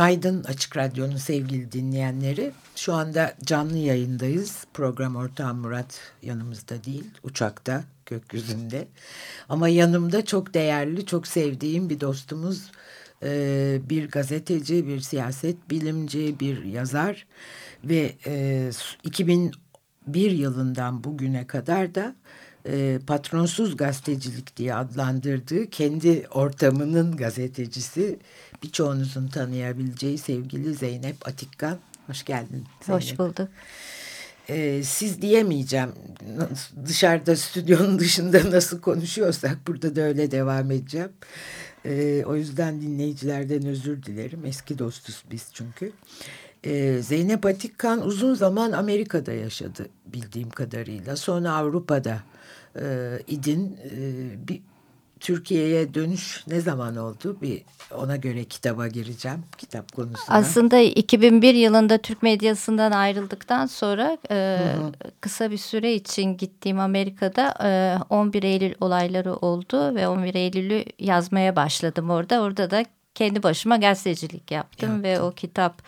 Günaydın Açık Radyo'nun sevgili dinleyenleri. Şu anda canlı yayındayız. Program ortağım Murat yanımızda değil, uçakta, gökyüzünde. Ama yanımda çok değerli, çok sevdiğim bir dostumuz, e, bir gazeteci, bir siyaset bilimci, bir yazar ve 2001 yılından bugüne kadar da e, patronsuz gazetecilik diye adlandırdığı kendi ortamının gazetecisi birçoğunuzun tanıyabileceği sevgili Zeynep Atikkan. Hoş geldin Zeynep. Hoş bulduk. Ee, siz diyemeyeceğim. Dışarıda stüdyonun dışında nasıl konuşuyorsak burada da öyle devam edeceğim. Ee, o yüzden dinleyicilerden özür dilerim. Eski dostuz biz çünkü. Ee, Zeynep Atikkan uzun zaman Amerika'da yaşadı bildiğim kadarıyla. Sonra Avrupa'da e, idin. E, bir Türkiye'ye dönüş ne zaman oldu? Bir ona göre kitaba gireceğim. Kitap konusuna. Aslında 2001 yılında Türk medyasından ayrıldıktan sonra e, hı hı. kısa bir süre için gittiğim Amerika'da e, 11 Eylül olayları oldu ve 11 Eylül'ü yazmaya başladım orada. Orada da kendi başıma gazetecilik yaptım Yaptım. ve o kitap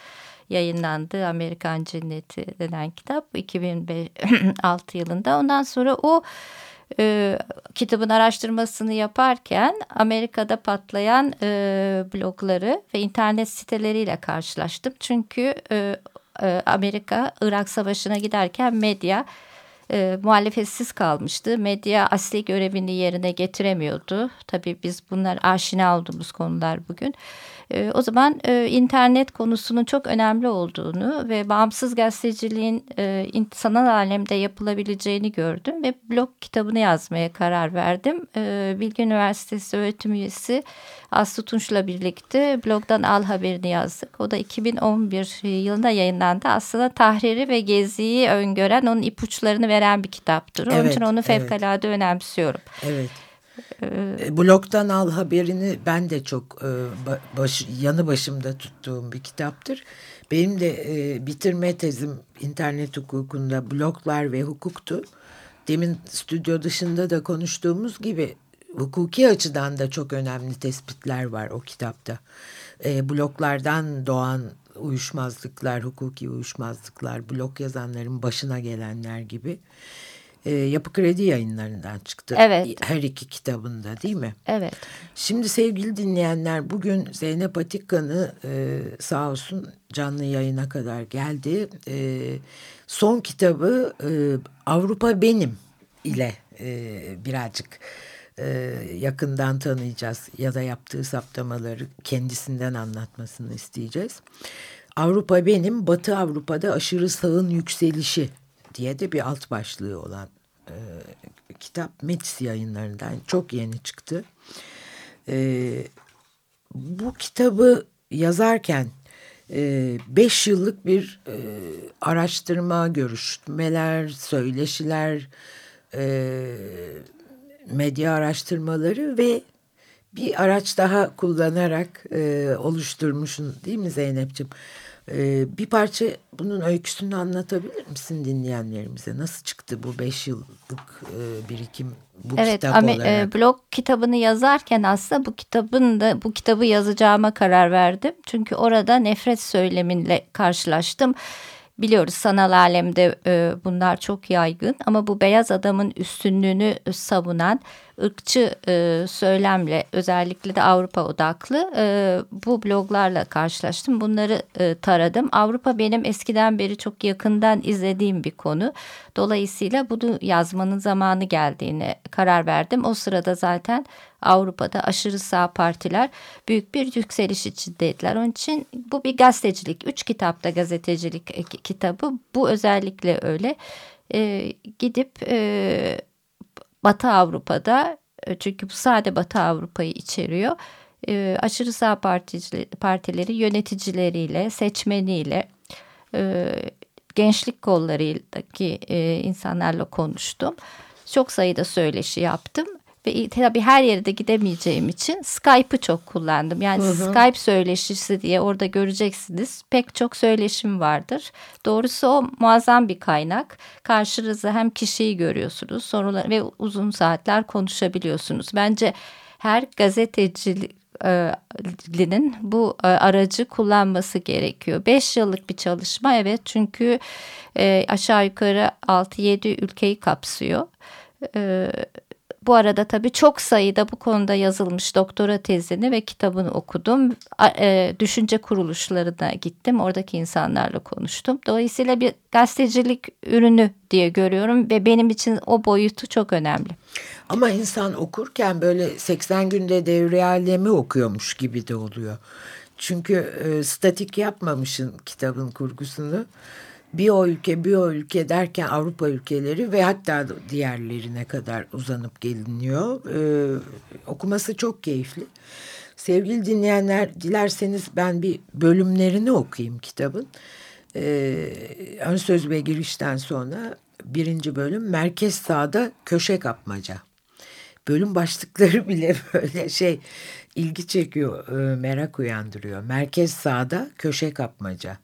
yayınlandı. Amerikan Cenneti denen kitap 2006 yılında. Ondan sonra o e, kitabın araştırmasını yaparken Amerika'da patlayan e, blogları ve internet siteleriyle karşılaştım. Çünkü e, e, Amerika Irak Savaşı'na giderken medya e, muhalefetsiz kalmıştı. Medya asli görevini yerine getiremiyordu. Tabii biz bunlar aşina olduğumuz konular bugün. Ee, o zaman e, internet konusunun çok önemli olduğunu ve bağımsız gazeteciliğin e, sanal alemde yapılabileceğini gördüm ve blog kitabını yazmaya karar verdim. E, Bilgi Üniversitesi öğretim üyesi Aslı Tunç'la birlikte blogdan al haberini yazdık. O da 2011 yılında yayınlandı. Aslında tahriri ve geziyi öngören onun ipuçlarını veren bir kitaptır. Onun evet, için onu fevkalade evet. önemsiyorum. Evet. E, blogdan al haberini ben de çok e, baş, yanı başımda tuttuğum bir kitaptır. Benim de e, bitirme tezim internet hukukunda bloglar ve hukuktu. Demin stüdyo dışında da konuştuğumuz gibi hukuki açıdan da çok önemli tespitler var o kitapta. E, bloklardan doğan uyuşmazlıklar, hukuki uyuşmazlıklar, blok yazanların başına gelenler gibi e, Yapı Kredi yayınlarından çıktı. Evet. Her iki kitabında değil mi? Evet. Şimdi sevgili dinleyenler bugün Zeynep Atikkan'ı e, sağ olsun canlı yayına kadar geldi. E, son kitabı e, Avrupa Benim ile e, birazcık e, yakından tanıyacağız ya da yaptığı saptamaları kendisinden anlatmasını isteyeceğiz. Avrupa Benim, Batı Avrupa'da aşırı sağın yükselişi diye de bir alt başlığı olan e, kitap Metis yayınlarından çok yeni çıktı. E, bu kitabı yazarken e, beş yıllık bir e, araştırma, görüşmeler, söyleşiler, e, medya araştırmaları ve bir araç daha kullanarak e, oluşturmuşsun değil mi Zeynep'ciğim? Ee, bir parça bunun öyküsünü anlatabilir misin dinleyenlerimize? Nasıl çıktı bu beş yıllık e, birikim bu evet, kitap ama, olarak? Evet, blog kitabını yazarken aslında bu kitabın da bu kitabı yazacağıma karar verdim. Çünkü orada nefret söyleminle karşılaştım. Biliyoruz sanal alemde e, bunlar çok yaygın ama bu beyaz adamın üstünlüğünü savunan ırkçı e, söylemle özellikle de Avrupa odaklı e, bu bloglarla karşılaştım. Bunları e, taradım. Avrupa benim eskiden beri çok yakından izlediğim bir konu. Dolayısıyla bunu yazmanın zamanı geldiğine karar verdim. O sırada zaten Avrupa'da aşırı sağ partiler büyük bir yükseliş içindeydiler. Onun için bu bir gazetecilik. Üç kitapta gazetecilik e, kitabı. Bu özellikle öyle. E, gidip e, Batı Avrupa'da e, çünkü bu sade Batı Avrupa'yı içeriyor. E, aşırı sağ partileri, partileri yöneticileriyle, seçmeniyle, e, gençlik kollarındaki insanlarla konuştum. Çok sayıda söyleşi yaptım ve tabii her yere de gidemeyeceğim için Skype'ı çok kullandım. Yani hı hı. Skype söyleşisi diye orada göreceksiniz. Pek çok söyleşim vardır. Doğrusu o muazzam bir kaynak. Karşınızda hem kişiyi görüyorsunuz sorular ve uzun saatler konuşabiliyorsunuz. Bence her gazetecinin bu e, aracı kullanması gerekiyor. Beş yıllık bir çalışma evet çünkü e, aşağı yukarı 6-7 ülkeyi kapsıyor. Bu arada tabii çok sayıda bu konuda yazılmış doktora tezini ve kitabını okudum. E, düşünce kuruluşlarına gittim. Oradaki insanlarla konuştum. Dolayısıyla bir gazetecilik ürünü diye görüyorum ve benim için o boyutu çok önemli. Ama insan okurken böyle 80 günde devre alemi okuyormuş gibi de oluyor. Çünkü e, statik yapmamışın kitabın kurgusunu bir o ülke bir o ülke derken Avrupa ülkeleri ve hatta diğerlerine kadar uzanıp geliniyor. Ee, okuması çok keyifli. Sevgili dinleyenler dilerseniz ben bir bölümlerini okuyayım kitabın. Ee, ön söz ve girişten sonra birinci bölüm merkez sağda köşe kapmaca. Bölüm başlıkları bile böyle şey ilgi çekiyor, e, merak uyandırıyor. Merkez sağda köşe kapmaca.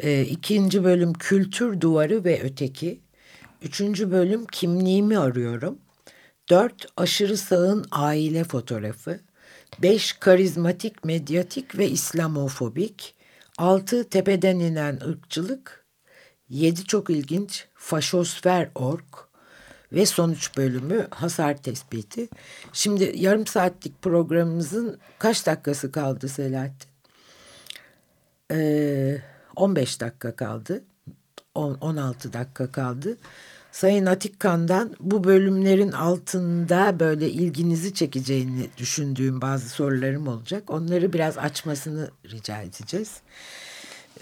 E, ikinci bölüm kültür duvarı ve öteki. Üçüncü bölüm kimliğimi arıyorum. Dört aşırı sağın aile fotoğrafı. Beş karizmatik, medyatik ve İslamofobik. Altı tepeden inen ırkçılık. Yedi çok ilginç faşosfer ork ve sonuç bölümü hasar tespiti. Şimdi yarım saatlik programımızın kaç dakikası kaldı Selahattin? Eee 15 dakika kaldı. 10, 16 dakika kaldı. Sayın Atikkan'dan bu bölümlerin altında böyle ilginizi çekeceğini düşündüğüm bazı sorularım olacak. Onları biraz açmasını rica edeceğiz.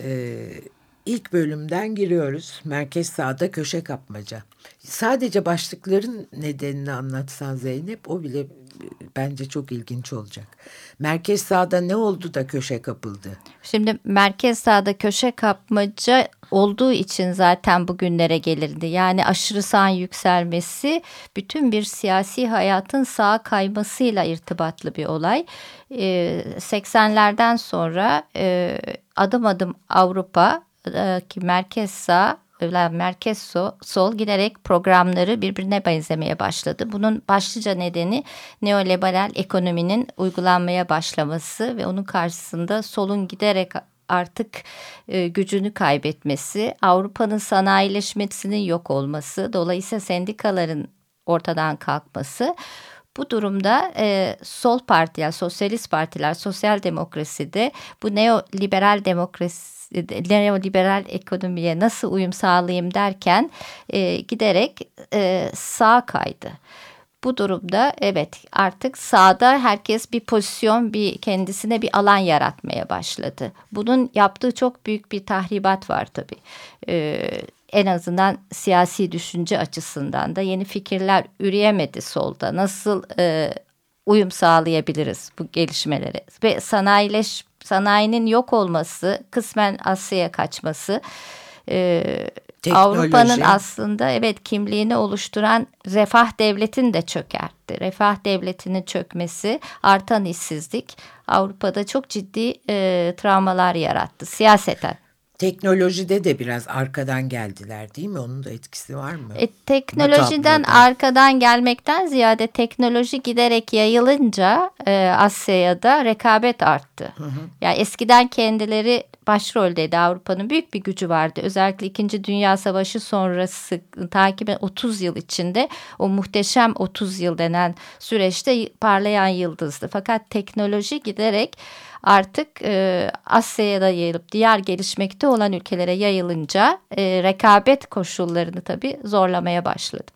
Ee, ilk bölümden giriyoruz. Merkez sağda köşe kapmaca. Sadece başlıkların nedenini anlatsan Zeynep o bile bence çok ilginç olacak. Merkez sağda ne oldu da köşe kapıldı? Şimdi merkez sağda köşe kapmaca olduğu için zaten bugünlere gelirdi. Yani aşırı sağ yükselmesi bütün bir siyasi hayatın sağa kaymasıyla irtibatlı bir olay. Ee, 80'lerden sonra e, adım adım Avrupa ki merkez sağ merkez sol, sol giderek programları birbirine benzemeye başladı. Bunun başlıca nedeni neoliberal ekonominin uygulanmaya başlaması ve onun karşısında solun giderek artık e, gücünü kaybetmesi, Avrupa'nın sanayileşmesinin yok olması, dolayısıyla sendikaların ortadan kalkması. Bu durumda e, sol partiler, sosyalist partiler, sosyal demokraside bu neoliberal demokrasi neoliberal ekonomiye nasıl uyum sağlayayım derken e, giderek e, sağ kaydı. Bu durumda evet artık sağda herkes bir pozisyon, bir kendisine bir alan yaratmaya başladı. Bunun yaptığı çok büyük bir tahribat var tabii. Ee, en azından siyasi düşünce açısından da yeni fikirler üreyemedi solda. Nasıl e, uyum sağlayabiliriz bu gelişmelere ve sanayileş sanayinin yok olması, kısmen Asya'ya kaçması, e, Avrupa'nın aslında evet kimliğini oluşturan refah devletini de çökertti. Refah devletinin çökmesi, artan işsizlik Avrupa'da çok ciddi e, travmalar yarattı siyaseten. Teknolojide de biraz arkadan geldiler değil mi? Onun da etkisi var mı? E, teknolojiden arkadan gelmekten ziyade teknoloji giderek yayılınca e, Asya'ya da rekabet arttı. Hı hı. Yani eskiden kendileri başroldeydi Avrupa'nın büyük bir gücü vardı. Özellikle 2. Dünya Savaşı sonrası takiben 30 yıl içinde o muhteşem 30 yıl denen süreçte parlayan yıldızdı. Fakat teknoloji giderek artık e, Asya'ya da yayılıp diğer gelişmekte olan ülkelere yayılınca e, rekabet koşullarını tabii zorlamaya başladı.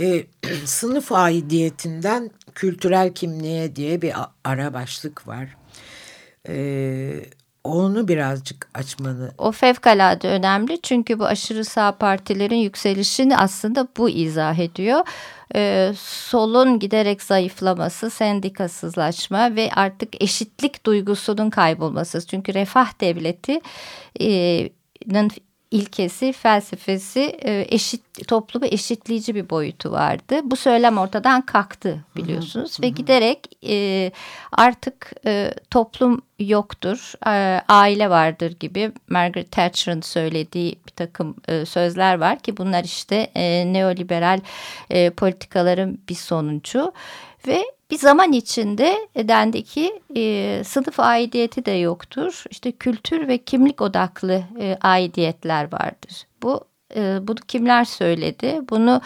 E, sınıf aidiyetinden kültürel kimliğe diye bir ara başlık var. E, onu birazcık açmanı. O fevkalade önemli çünkü bu aşırı sağ partilerin yükselişini aslında bu izah ediyor. Ee, solun giderek zayıflaması, sendikasızlaşma ve artık eşitlik duygusunun kaybolması. Çünkü refah devleti e, ilkesi, felsefesi e, eşit toplumu eşitleyici bir boyutu vardı. Bu söylem ortadan kalktı biliyorsunuz hı hı, ve giderek e, artık e, toplum yoktur, e, aile vardır gibi Margaret Thatcher'ın söylediği bir takım e, sözler var ki bunlar işte e, neoliberal e, politikaların bir sonucu ve bir zaman içinde dendi ki e, sınıf aidiyeti de yoktur. İşte kültür ve kimlik odaklı e, aidiyetler vardır. Bu e, bunu kimler söyledi? Bunu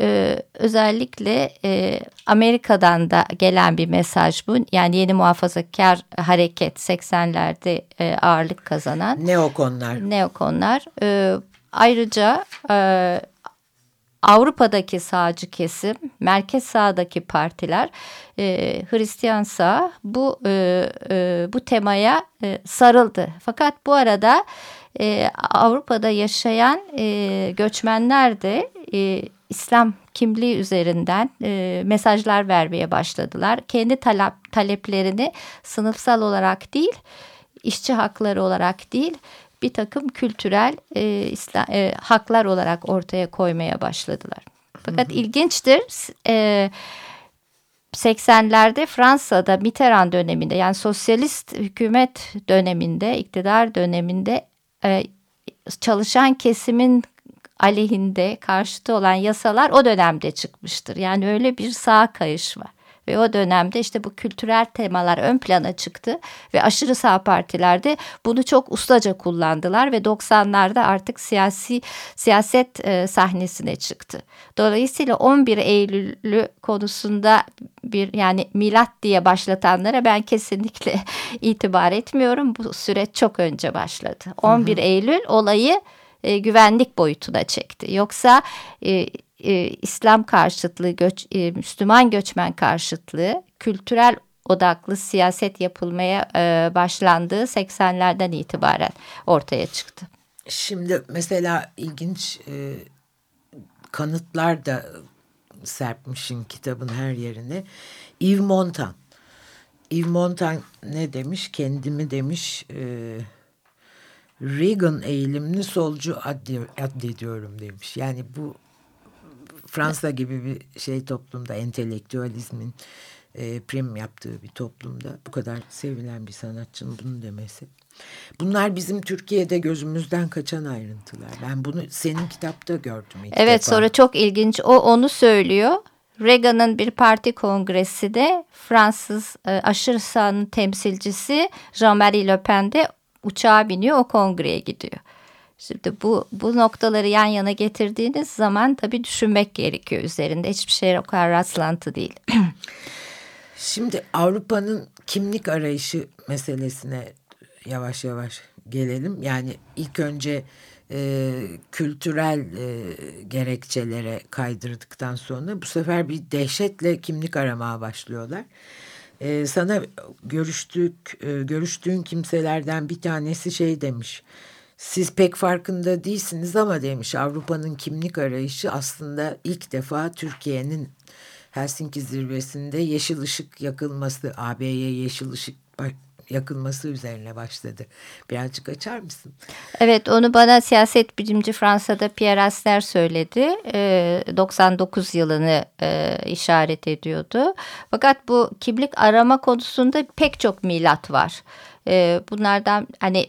e, özellikle e, Amerika'dan da gelen bir mesaj bu. Yani yeni muhafazakar hareket 80'lerde e, ağırlık kazanan. Neokonlar. Neokonlar. E, ayrıca e, Avrupa'daki sağcı kesim, merkez sağdaki partiler, e, Hristiyan sağ bu e, e, bu temaya e, sarıldı. Fakat bu arada e, Avrupa'da yaşayan e, göçmenler de e, İslam kimliği üzerinden e, mesajlar vermeye başladılar. Kendi talep, taleplerini sınıfsal olarak değil, işçi hakları olarak değil, bir takım kültürel e, İslam, e, haklar olarak ortaya koymaya başladılar. Fakat hı hı. ilginçtir. E, 80'lerde Fransa'da Mitterrand döneminde yani sosyalist hükümet döneminde, iktidar döneminde e, çalışan kesimin aleyhinde karşıtı olan yasalar o dönemde çıkmıştır. Yani öyle bir sağ kayış var. Ve o dönemde işte bu kültürel temalar ön plana çıktı ve aşırı sağ partilerde bunu çok ustaca kullandılar ve 90'larda artık siyasi siyaset e, sahnesine çıktı. Dolayısıyla 11 Eylül'ü konusunda bir yani milat diye başlatanlara ben kesinlikle itibar etmiyorum. Bu süreç çok önce başladı. 11 hı hı. Eylül olayı e, güvenlik boyutuna çekti. Yoksa e, e, İslam karşıtlığı, göç, e, Müslüman göçmen karşıtlığı, kültürel odaklı siyaset yapılmaya e, başlandığı 80'lerden itibaren ortaya çıktı. Şimdi mesela ilginç e, kanıtlar da serpmişin kitabın her yerine. Yves Montand. Yves Montand ne demiş? Kendimi demiş e, Reagan eğilimli solcu addediyorum demiş. Yani bu Fransa gibi bir şey toplumda entelektüalizmin e, prim yaptığı bir toplumda bu kadar sevilen bir sanatçının bunu demesi. Bunlar bizim Türkiye'de gözümüzden kaçan ayrıntılar. Ben bunu senin kitapta gördüm. Ilk evet defa. sonra çok ilginç. O onu söylüyor. Reagan'ın bir parti kongresi de Fransız e, aşırı sağın temsilcisi Jean-Marie Le Pen de uçağa biniyor o kongreye gidiyor. Şimdi bu, bu noktaları yan yana getirdiğiniz zaman tabii düşünmek gerekiyor üzerinde. Hiçbir şey o kadar rastlantı değil. Şimdi Avrupa'nın kimlik arayışı meselesine yavaş yavaş gelelim. Yani ilk önce e, kültürel e, gerekçelere kaydırdıktan sonra bu sefer bir dehşetle kimlik aramaya başlıyorlar. E, sana görüştük, e, görüştüğün kimselerden bir tanesi şey demiş siz pek farkında değilsiniz ama demiş Avrupa'nın kimlik arayışı aslında ilk defa Türkiye'nin Helsinki zirvesinde yeşil ışık yakılması, AB'ye yeşil ışık yakılması üzerine başladı. Birazcık açar mısın? Evet onu bana siyaset bilimci Fransa'da Pierre Asner söyledi. E, 99 yılını e, işaret ediyordu. Fakat bu kimlik arama konusunda pek çok milat var. E, bunlardan hani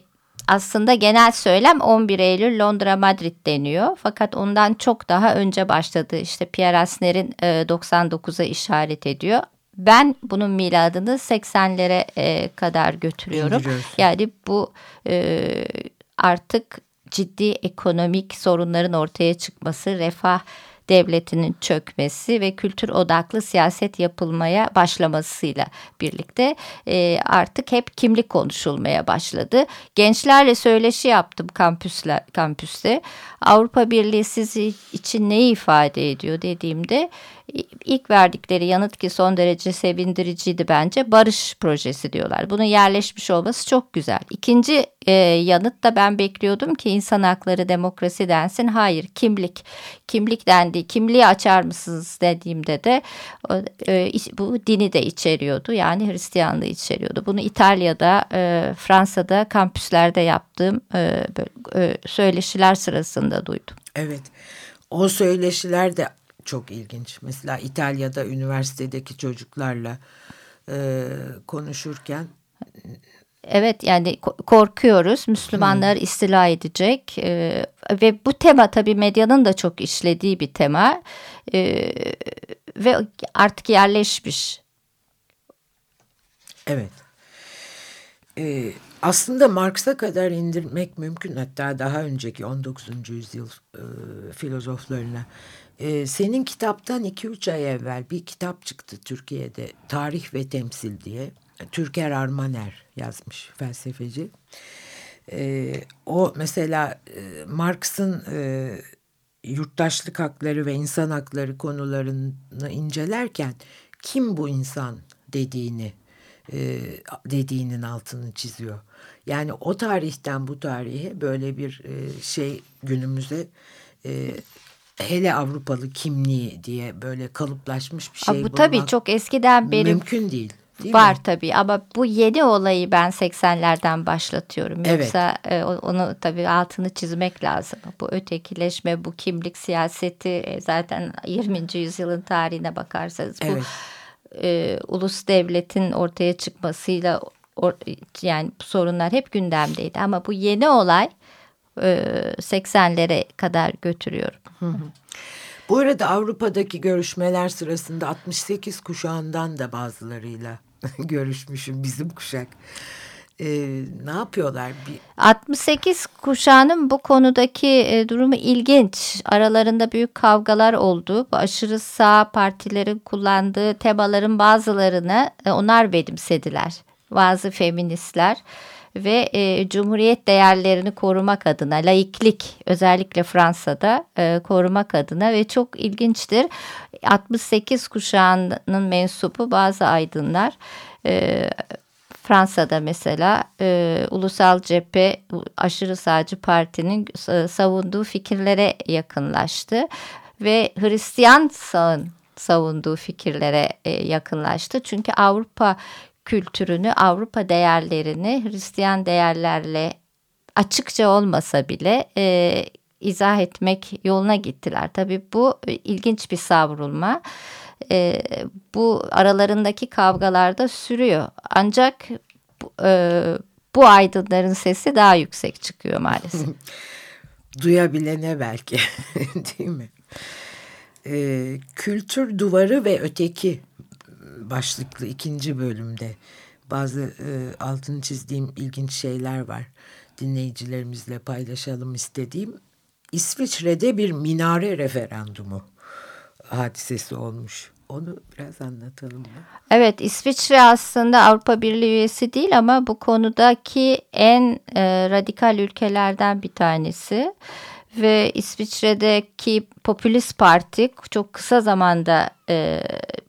aslında genel söylem 11 Eylül Londra Madrid deniyor. Fakat ondan çok daha önce başladı. İşte Pierre Asner'in 99'a e, işaret ediyor. Ben bunun miladını 80'lere e, kadar götürüyorum. Yani bu e, artık ciddi ekonomik sorunların ortaya çıkması, refah devletinin çökmesi ve kültür odaklı siyaset yapılmaya başlamasıyla birlikte e, artık hep kimlik konuşulmaya başladı. Gençlerle söyleşi yaptım kampüsler, kampüste. Avrupa Birliği sizi için neyi ifade ediyor dediğimde ilk verdikleri yanıt ki son derece sevindiriciydi bence barış projesi diyorlar. Bunun yerleşmiş olması çok güzel. İkinci e, yanıt da ben bekliyordum ki insan hakları demokrasi densin. Hayır kimlik. Kimlik dendi. Kimliği açar mısınız dediğimde de e, bu dini de içeriyordu. Yani Hristiyanlığı içeriyordu. Bunu İtalya'da, e, Fransa'da kampüslerde yaptığım e, e, söyleşiler sırasında duydum. Evet. O söyleşiler de çok ilginç. Mesela İtalya'da üniversitedeki çocuklarla e, konuşurken Evet yani korkuyoruz Müslümanlar hmm. istila edecek ee, ve bu tema tabii medyanın da çok işlediği bir tema ee, ve artık yerleşmiş. Evet. Ee, aslında Marx'a kadar indirmek mümkün hatta daha önceki 19. yüzyıl e, filozoflarına. E, senin kitaptan 2-3 ay evvel bir kitap çıktı Türkiye'de Tarih ve Temsil diye. Türker Armaner yazmış felsefeci. E, o mesela e, Marx'ın e, yurttaşlık hakları ve insan hakları konularını incelerken kim bu insan dediğini e, dediğinin altını çiziyor. Yani o tarihten bu tarihe böyle bir e, şey günümüze e, hele Avrupalı kimliği diye böyle kalıplaşmış bir şey Aa, Bu tabii çok eskiden beri mümkün değil. Değil var mi? tabii ama bu yeni olayı ben 80'lerden başlatıyorum. Evet. Yoksa e, onu tabii altını çizmek lazım. Bu ötekileşme, bu kimlik siyaseti e, zaten 20. yüzyılın tarihine bakarsanız bu evet. E, ulus devletin ortaya çıkmasıyla or, yani sorunlar hep gündemdeydi. Ama bu yeni olay e, 80'lere kadar götürüyorum. Bu arada Avrupa'daki görüşmeler sırasında 68 kuşağından da bazılarıyla görüşmüşüm bizim kuşak. Ee, ne yapıyorlar? Bir... 68 kuşağının bu konudaki e, durumu ilginç. Aralarında büyük kavgalar oldu. Bu aşırı sağ partilerin kullandığı temaların bazılarını e, onlar benimsediler. Bazı feministler ve e, cumhuriyet değerlerini korumak adına laiklik özellikle Fransa'da e, korumak adına ve çok ilginçtir 68 kuşağının mensubu bazı aydınlar e, Fransa'da mesela e, Ulusal Cephe aşırı sağcı partinin e, savunduğu fikirlere yakınlaştı ve Hristiyan sağın savunduğu fikirlere e, yakınlaştı. Çünkü Avrupa kültürünü, Avrupa değerlerini Hristiyan değerlerle açıkça olmasa bile e, izah etmek yoluna gittiler. Tabii bu ilginç bir savrulma. E, bu aralarındaki kavgalarda sürüyor. Ancak e, bu aydınların sesi daha yüksek çıkıyor maalesef. Duyabilene belki değil mi? Ee, kültür duvarı ve öteki başlıklı ikinci bölümde bazı e, altını çizdiğim ilginç şeyler var. Dinleyicilerimizle paylaşalım istediğim. İsviçre'de bir minare referandumu hadisesi olmuş. Onu biraz anlatalım mı? Evet İsviçre aslında Avrupa Birliği üyesi değil ama bu konudaki en e, radikal ülkelerden bir tanesi ve İsviçre'deki Popülist Parti çok kısa zamanda e,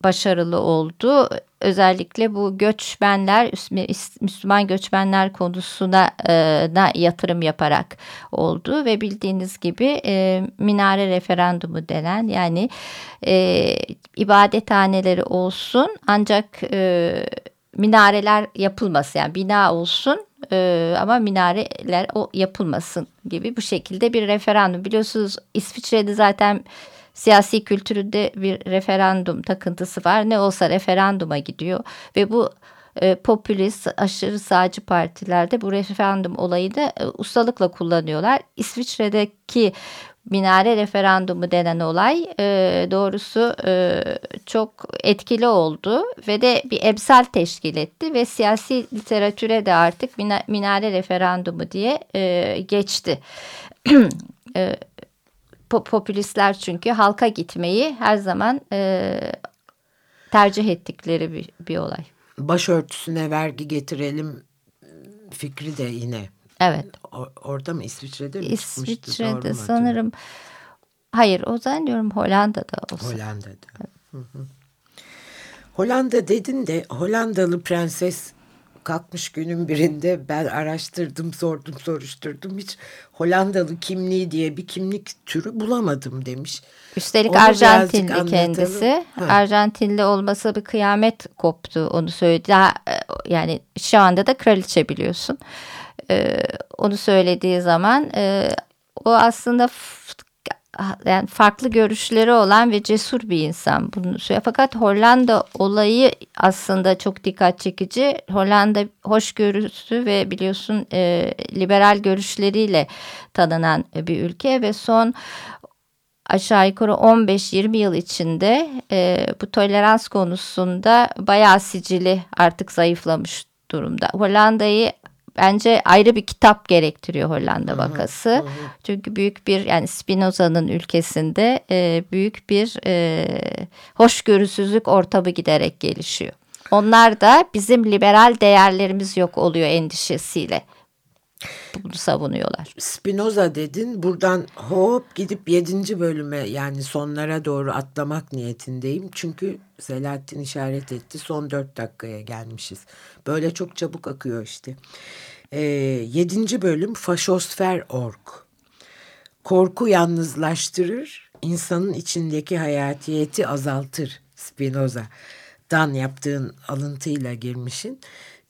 başarılı oldu. Özellikle bu göçmenler, Müslüman göçmenler konusuna e, da yatırım yaparak oldu ve bildiğiniz gibi e, minare referandumu denen yani e, ibadethaneleri olsun ancak e, minareler yapılması yani bina olsun ama minareler o yapılmasın gibi bu şekilde bir referandum. Biliyorsunuz İsviçre'de zaten siyasi kültüründe bir referandum takıntısı var. Ne olsa referanduma gidiyor ve bu e, popülist aşırı sağcı partilerde bu referandum olayını e, ustalıkla kullanıyorlar. İsviçre'deki minare referandumu denen olay e, doğrusu e, çok etkili oldu ve de bir emsal teşkil etti ve siyasi literatüre de artık minare referandumu diye e, geçti. e, popülistler çünkü halka gitmeyi her zaman e, tercih ettikleri bir, bir olay. Başörtüsüne vergi getirelim fikri de yine Evet. O, orada mı İsviçre'de mi İsviçre'de sanırım. Hayır o zannediyorum Hollanda'da olsa. Hollanda'da. Hollanda dedin de Hollandalı prenses kalkmış günün birinde ben araştırdım, sordum, soruşturdum. Hiç Hollandalı kimliği diye bir kimlik türü bulamadım demiş. Üstelik Onu Arjantinli kendisi. Ha. Arjantinli olmasa bir kıyamet koptu onu söyledi. Daha, e, yani şu anda da kraliçe biliyorsun. Ee, onu söylediği zaman e, o aslında yani farklı görüşleri olan ve cesur bir insan bunu söylüyor. Fakat Hollanda olayı aslında çok dikkat çekici. Hollanda hoşgörüsü ve biliyorsun e, liberal görüşleriyle tanınan bir ülke ve son aşağı yukarı 15-20 yıl içinde e, bu tolerans konusunda bayağı sicili artık zayıflamış durumda. Hollanda'yı bence ayrı bir kitap gerektiriyor Hollanda vakası. Hı hı. Çünkü büyük bir yani Spinoza'nın ülkesinde e, büyük bir e, hoşgörüsüzlük ortamı giderek gelişiyor. Onlar da bizim liberal değerlerimiz yok oluyor endişesiyle bunu savunuyorlar. Spinoza dedin. Buradan hop gidip yedinci bölüme yani sonlara doğru atlamak niyetindeyim. Çünkü Selahattin işaret etti. Son dört dakikaya gelmişiz. Böyle çok çabuk akıyor işte. Ee, yedinci bölüm Faşosfer Ork. Korku yalnızlaştırır, insanın içindeki hayatiyeti azaltır Spinoza. Dan yaptığın alıntıyla girmişin.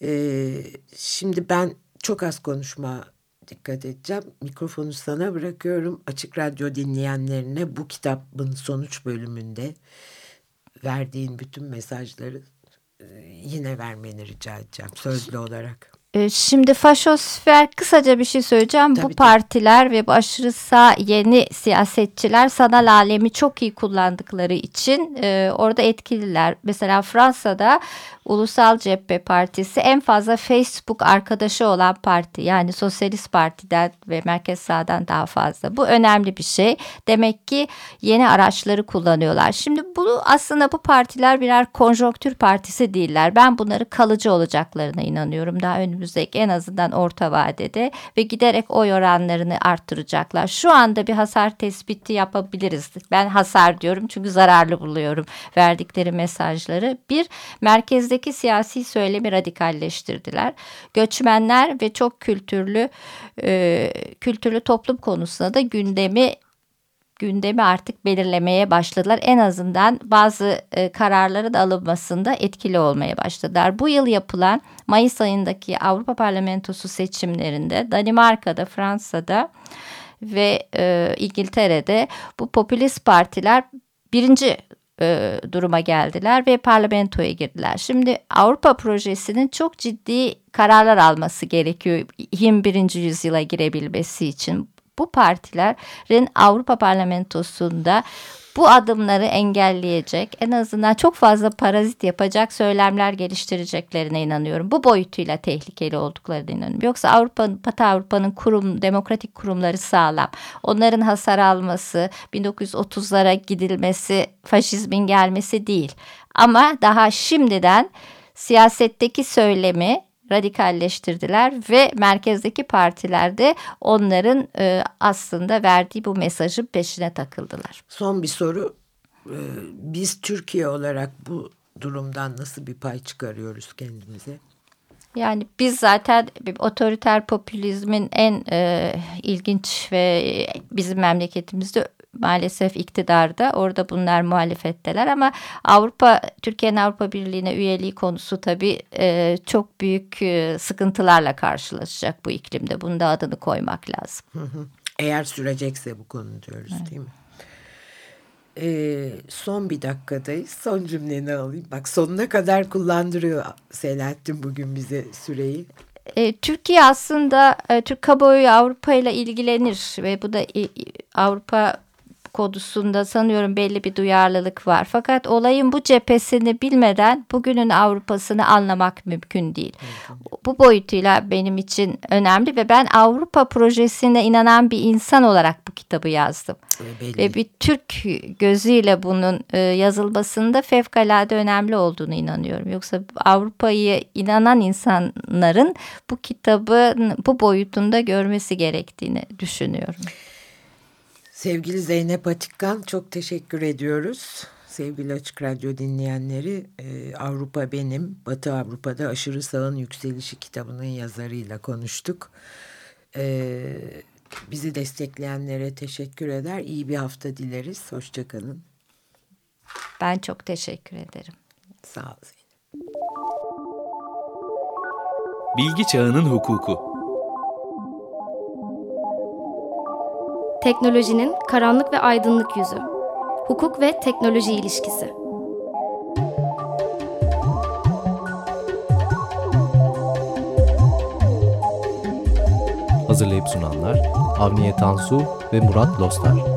Ee, şimdi ben çok az konuşma dikkat edeceğim. Mikrofonu sana bırakıyorum. Açık Radyo dinleyenlerine bu kitabın sonuç bölümünde verdiğin bütün mesajları e, yine vermeni rica edeceğim sözlü olarak. Ee, şimdi faşosfer kısaca bir şey söyleyeceğim. Tabii, bu partiler ve bu aşırı sağ yeni siyasetçiler sanal alemi çok iyi kullandıkları için e, orada etkililer. Mesela Fransa'da Ulusal Cephe Partisi en fazla Facebook arkadaşı olan parti. Yani Sosyalist Parti'den ve Merkez Sağ'dan daha fazla. Bu önemli bir şey. Demek ki yeni araçları kullanıyorlar. Şimdi bu aslında bu partiler birer konjonktür partisi değiller. Ben bunları kalıcı olacaklarına inanıyorum. Daha önümüzdeki en azından orta vadede ve giderek oy oranlarını arttıracaklar. Şu anda bir hasar tespiti yapabiliriz. Ben hasar diyorum çünkü zararlı buluyorum verdikleri mesajları. Bir, merkezde ülkedeki siyasi söylemi radikalleştirdiler. Göçmenler ve çok kültürlü e, kültürlü toplum konusunda da gündemi gündemi artık belirlemeye başladılar. En azından bazı e, kararları da alınmasında etkili olmaya başladılar. Bu yıl yapılan Mayıs ayındaki Avrupa Parlamentosu seçimlerinde Danimarka'da, Fransa'da ve e, İngiltere'de bu popülist partiler birinci e, duruma geldiler ve parlamentoya girdiler. Şimdi Avrupa projesinin çok ciddi kararlar alması gerekiyor 21. yüzyıla girebilmesi için. Bu partilerin Avrupa parlamentosunda bu adımları engelleyecek en azından çok fazla parazit yapacak söylemler geliştireceklerine inanıyorum. Bu boyutuyla tehlikeli olduklarına inanıyorum. Yoksa Avrupa, Batı Avrupa'nın kurum, demokratik kurumları sağlam. Onların hasar alması, 1930'lara gidilmesi, faşizmin gelmesi değil. Ama daha şimdiden siyasetteki söylemi radikalleştirdiler ve merkezdeki partilerde onların e, aslında verdiği bu mesajın peşine takıldılar. Son bir soru. Ee, biz Türkiye olarak bu durumdan nasıl bir pay çıkarıyoruz kendimize? Yani biz zaten otoriter popülizmin en e, ilginç ve bizim memleketimizde maalesef iktidarda. Orada bunlar muhalefetteler ama Avrupa Türkiye'nin Avrupa Birliği'ne üyeliği konusu tabii e, çok büyük e, sıkıntılarla karşılaşacak bu iklimde. Bunun da adını koymak lazım. Eğer sürecekse bu konu diyoruz evet. değil mi? Ee, son bir dakikadayız. Son cümleni alayım. Bak sonuna kadar kullandırıyor Selahattin bugün bize süreyi. E, Türkiye aslında e, Türk kamuoyu Avrupa ile ilgilenir ve bu da e, Avrupa kodusunda sanıyorum belli bir duyarlılık var. Fakat olayın bu cephesini bilmeden bugünün Avrupa'sını anlamak mümkün değil. Bu boyutuyla benim için önemli ve ben Avrupa projesine inanan bir insan olarak bu kitabı yazdım. Belli. Ve bir Türk gözüyle bunun e, yazılmasında fevkalade önemli olduğunu inanıyorum. Yoksa Avrupa'yı inanan insanların bu kitabın bu boyutunda görmesi gerektiğini düşünüyorum. Sevgili Zeynep Atikkan çok teşekkür ediyoruz. sevgili Açık Radyo dinleyenleri. E, Avrupa Benim, Batı Avrupa'da Aşırı Sağın Yükselişi kitabının yazarıyla konuştuk. E, bizi destekleyenlere teşekkür eder. İyi bir hafta dileriz. Hoşçakalın. Ben çok teşekkür ederim. Sağ ol Zeynep. Bilgi Çağının Hukuku Teknolojinin karanlık ve aydınlık yüzü. Hukuk ve teknoloji ilişkisi. Hazırlayıp sunanlar Avniye Tansu ve Murat Lostar.